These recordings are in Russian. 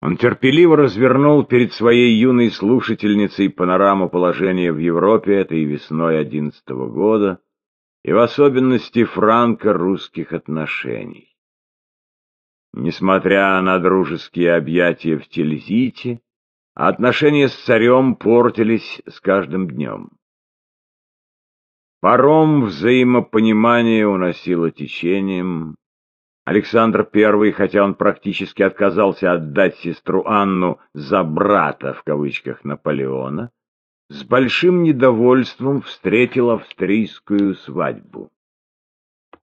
Он терпеливо развернул перед своей юной слушательницей панораму положения в Европе этой весной одиннадцатого года и в особенности франко-русских отношений. Несмотря на дружеские объятия в Тильзите, отношения с царем портились с каждым днем. Паром взаимопонимания уносило течением, Александр I, хотя он практически отказался отдать сестру Анну за брата, в кавычках, Наполеона, с большим недовольством встретил австрийскую свадьбу.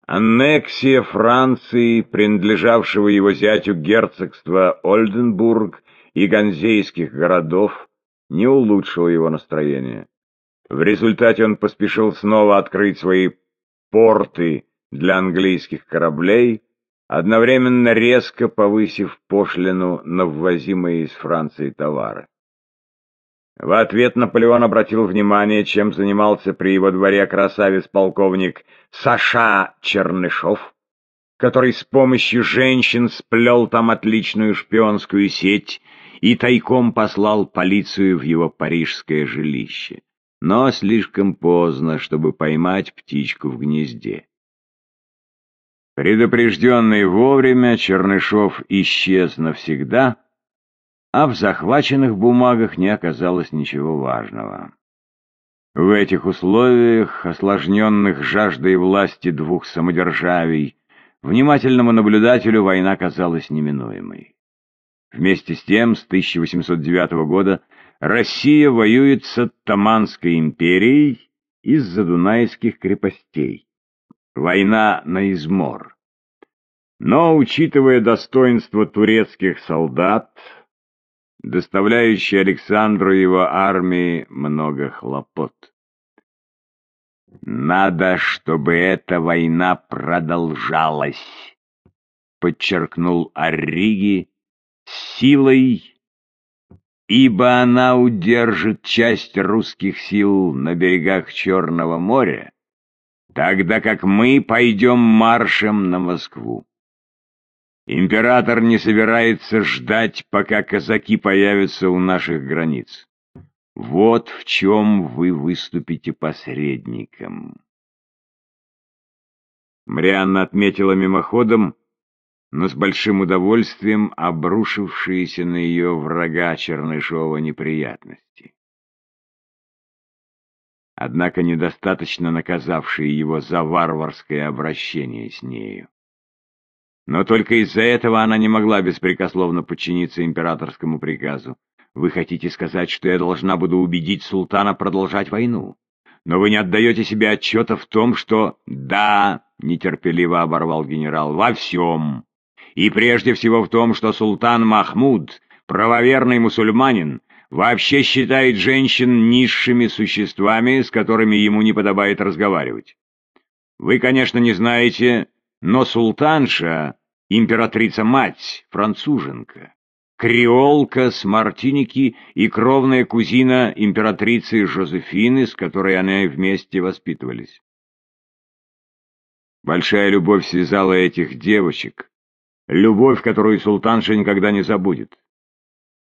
Аннексия Франции, принадлежавшего его зятю герцогства Ольденбург и ганзейских городов, не улучшила его настроение. В результате он поспешил снова открыть свои порты для английских кораблей, одновременно резко повысив пошлину на ввозимые из Франции товары. В ответ Наполеон обратил внимание, чем занимался при его дворе красавец-полковник Саша Чернышов, который с помощью женщин сплел там отличную шпионскую сеть и тайком послал полицию в его парижское жилище. Но слишком поздно, чтобы поймать птичку в гнезде. Предупрежденный вовремя, Чернышов исчез навсегда, а в захваченных бумагах не оказалось ничего важного. В этих условиях, осложненных жаждой власти двух самодержавий, внимательному наблюдателю война казалась неминуемой. Вместе с тем, с 1809 года Россия воюет с Оттаманской империей из-за дунайских крепостей. Война на измор. Но, учитывая достоинство турецких солдат, доставляющие Александру и его армии много хлопот. «Надо, чтобы эта война продолжалась», — подчеркнул Арриги, — «силой, ибо она удержит часть русских сил на берегах Черного моря, тогда как мы пойдем маршем на Москву. Император не собирается ждать, пока казаки появятся у наших границ. Вот в чем вы выступите посредником. Марианна отметила мимоходом, но с большим удовольствием обрушившиеся на ее врага Чернышова неприятности однако недостаточно наказавшие его за варварское обращение с нею. Но только из-за этого она не могла беспрекословно подчиниться императорскому приказу. Вы хотите сказать, что я должна буду убедить султана продолжать войну? Но вы не отдаете себе отчета в том, что... Да, нетерпеливо оборвал генерал, во всем. И прежде всего в том, что султан Махмуд, правоверный мусульманин, вообще считает женщин низшими существами, с которыми ему не подобает разговаривать. Вы, конечно, не знаете, но султанша, императрица-мать, француженка, креолка с Мартиники и кровная кузина императрицы Жозефины, с которой они вместе воспитывались. Большая любовь связала этих девочек, любовь, которую султанша никогда не забудет.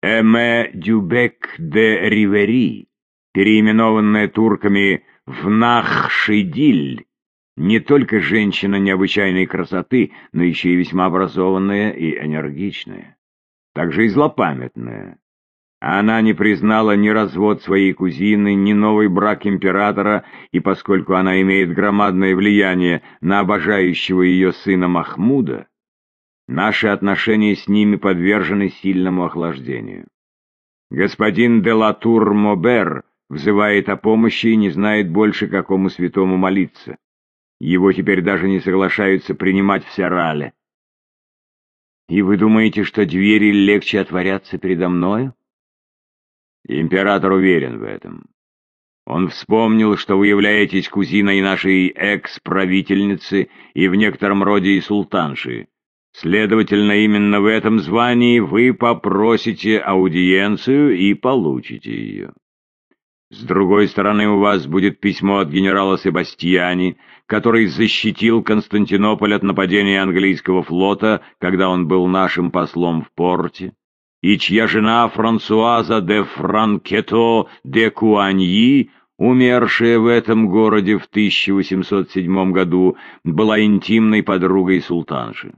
Эме Дюбек де Ривери, переименованная турками в Нахшидиль, не только женщина необычайной красоты, но еще и весьма образованная и энергичная, также и злопамятная. Она не признала ни развод своей кузины, ни новый брак императора, и поскольку она имеет громадное влияние на обожающего ее сына Махмуда, Наши отношения с ними подвержены сильному охлаждению. Господин Делатур Мобер взывает о помощи и не знает больше, какому святому молиться. Его теперь даже не соглашаются принимать в Сарале. И вы думаете, что двери легче отворятся передо мною? Император уверен в этом. Он вспомнил, что вы являетесь кузиной нашей экс-правительницы и в некотором роде и султанши. Следовательно, именно в этом звании вы попросите аудиенцию и получите ее. С другой стороны, у вас будет письмо от генерала Себастьяни, который защитил Константинополь от нападения английского флота, когда он был нашим послом в порте. и чья жена Франсуаза де Франкето де Куаньи, умершая в этом городе в 1807 году, была интимной подругой султанши.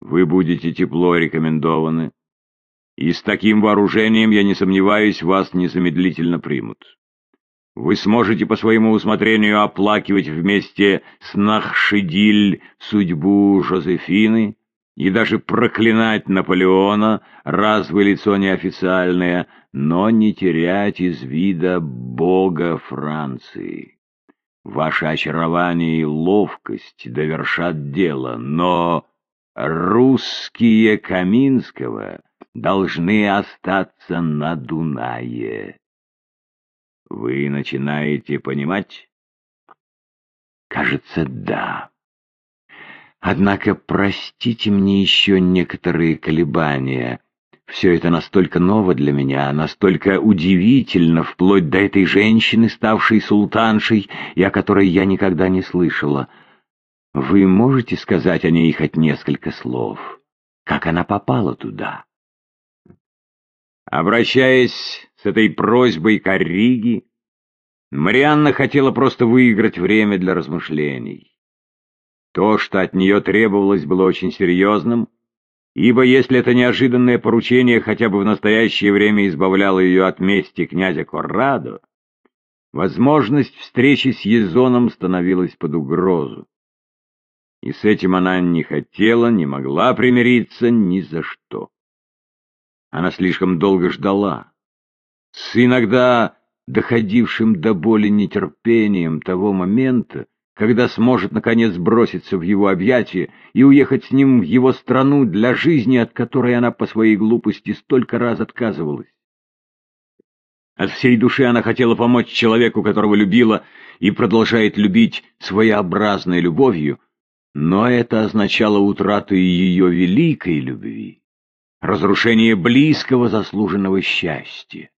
Вы будете тепло рекомендованы, и с таким вооружением, я не сомневаюсь, вас незамедлительно примут. Вы сможете по своему усмотрению оплакивать вместе с Нахшидиль судьбу Жозефины, и даже проклинать Наполеона, раз вы лицо неофициальное, но не терять из вида бога Франции. Ваше очарование и ловкость довершат дело, но русские Каминского должны остаться на Дунае. Вы начинаете понимать? Кажется, да. Однако простите мне еще некоторые колебания. Все это настолько ново для меня, настолько удивительно, вплоть до этой женщины, ставшей султаншей, и о которой я никогда не слышала. Вы можете сказать о ней хоть несколько слов? Как она попала туда? Обращаясь с этой просьбой к Орриги, Марианна хотела просто выиграть время для размышлений. То, что от нее требовалось, было очень серьезным, ибо если это неожиданное поручение хотя бы в настоящее время избавляло ее от мести князя Коррадо, возможность встречи с Езоном становилась под угрозу. И с этим она не хотела, не могла примириться ни за что. Она слишком долго ждала. С иногда доходившим до боли нетерпением того момента, когда сможет, наконец, броситься в его объятия и уехать с ним в его страну для жизни, от которой она по своей глупости столько раз отказывалась. От всей души она хотела помочь человеку, которого любила и продолжает любить своеобразной любовью, но это означало утрату ее великой любви, разрушение близкого заслуженного счастья.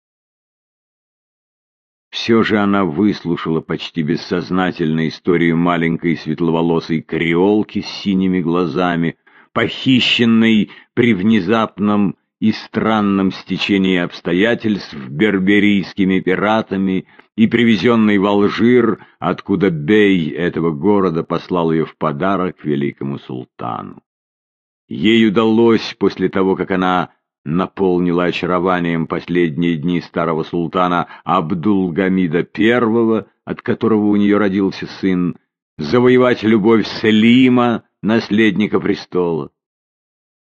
Все же она выслушала почти бессознательно историю маленькой светловолосой креолки с синими глазами, похищенной при внезапном и странном стечении обстоятельств берберийскими пиратами и привезенной в Алжир, откуда бей этого города послал ее в подарок великому султану. Ей удалось, после того, как она наполнила очарованием последние дни старого султана Абдулгамида I, от которого у нее родился сын, завоевать любовь Селима, наследника престола.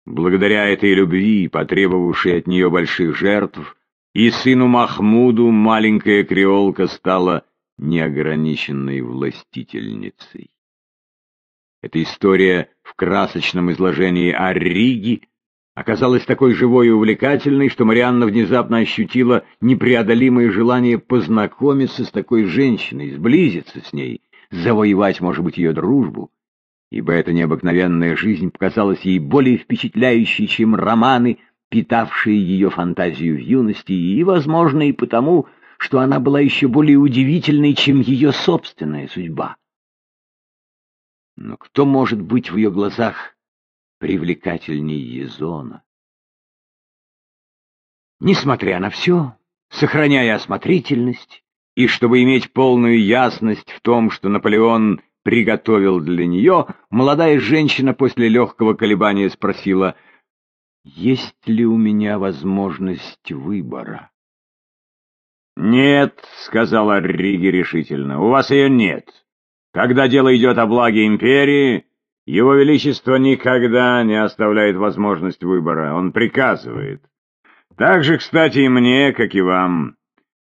Благодаря этой любви, потребовавшей от нее больших жертв, и сыну Махмуду маленькая креолка стала неограниченной властительницей. Эта история в красочном изложении о Риге оказалась такой живой и увлекательной, что Марианна внезапно ощутила непреодолимое желание познакомиться с такой женщиной, сблизиться с ней, завоевать, может быть, ее дружбу, ибо эта необыкновенная жизнь показалась ей более впечатляющей, чем романы, питавшие ее фантазию в юности, и, возможно, и потому, что она была еще более удивительной, чем ее собственная судьба. Но кто может быть в ее глазах привлекательней Езона. Несмотря на все, сохраняя осмотрительность, и чтобы иметь полную ясность в том, что Наполеон приготовил для нее, молодая женщина после легкого колебания спросила, «Есть ли у меня возможность выбора?» «Нет», — сказала Риги решительно, — «у вас ее нет. Когда дело идет о благе империи, его Величество никогда не оставляет возможность выбора, он приказывает. Так же, кстати, и мне, как и вам.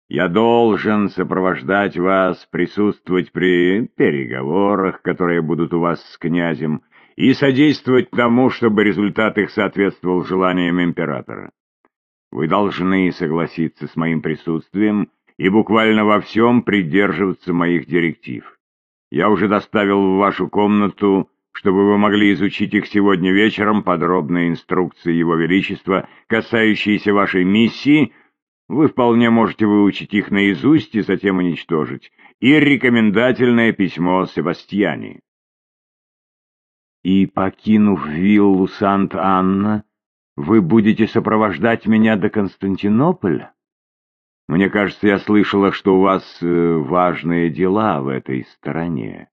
Я должен сопровождать вас, присутствовать при переговорах, которые будут у вас с князем, и содействовать тому, чтобы результат их соответствовал желаниям императора. Вы должны согласиться с моим присутствием и буквально во всем придерживаться моих директив. Я уже доставил в вашу комнату чтобы вы могли изучить их сегодня вечером, подробные инструкции Его Величества, касающиеся вашей миссии, вы вполне можете выучить их наизусть и затем уничтожить, и рекомендательное письмо Себастьяне. И, покинув виллу Сант-Анна, Вы будете сопровождать меня до Константинополя? Мне кажется, я слышала, что у вас э, важные дела в этой стороне.